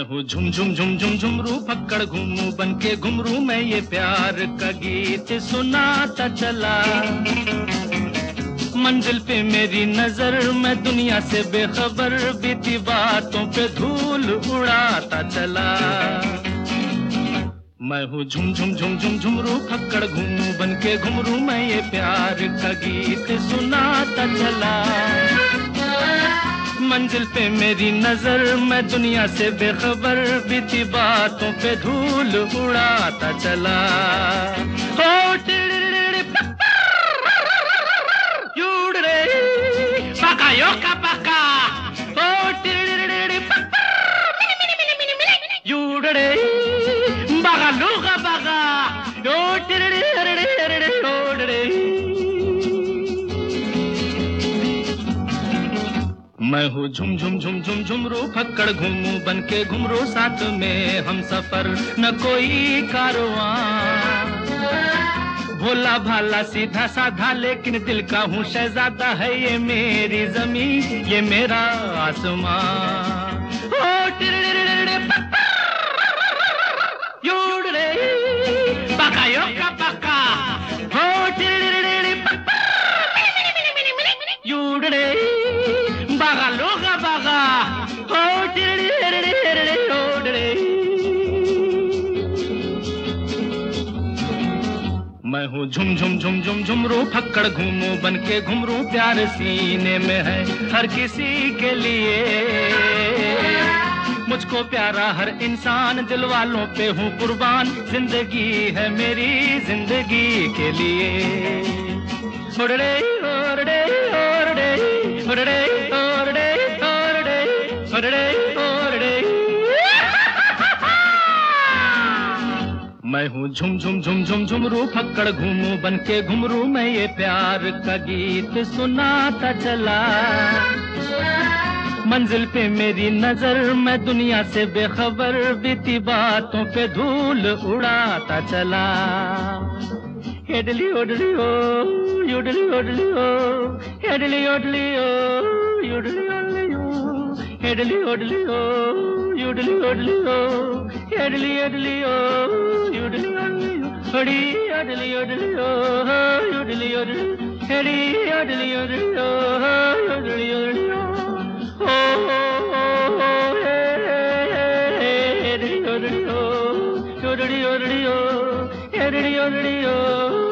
मैं हूँ। झुम झुम झुम झुम झुमरू पकड़ घूमू। बन के घुमरू मैं ये प्यार का गीत सुनाता चला। मंजिल पे मेरी नज़र मैं दुनिया से बेखबर बीती बातों पे धूल उड़ाता चला। मैं हूँ झुम झुम झुम झुम झुमरू फक्कड़ घूमू। बन के घुमरू मैं ये प्यार का गीत सुनाता चला। मंजिल पे मेरी नज़र, मैं दुनिया से बेखबर बीती बातों पे धूल उड़ाता चला। हो Baka मैं हूँ झुम झुम झुम झुम झुमरू फक्कड़ घूमू बन के घुमरू साथ में हम सफ़र। न कोई कारवां भोला भाला सीधा साधा, लेकिन दिल का हूँ शहजादा है ये मेरी जमी ये मेरा आसमां यो मैं हूँ झुम झुम झुम झुम झुमरू, फक्कड़ घूमू बन के घुमरू, प्यार सीने में है हर किसी के लिए। मुझको प्यारा हर इंसान, दिल वालों पे हूँ कुर्बान, ज़िंदगी है मेरी ज़िंदगी के लिए। ओरडे ओरडे ओरडे ओरडे ओरडे ओरडे ओरडे मैं हूँ झुम झुम झुम झुम झुमरू फक्कड़ घूमू बन के घुमरू मैं ये प्यार का गीत सुनाता चला। मंजिल पे मेरी नज़र, मैं दुनिया से बेखबर बीती बातों पे धूल उड़ाता चला। हेडली ओडली ओ, युडली ओडली ओ, हेडली ओडली ओ, युडली ओडली ओ, हेडली ओडली ओ। युडली ओडली ओ हेडली ओडली ओ yodelly yodelly yodelly yodelly oh yodelly yodelly yodelly yodelly yodelly oh yodelly yodelly oh oh yodelly yodelly oh yodelly yodelly oh yodelly yodelly oh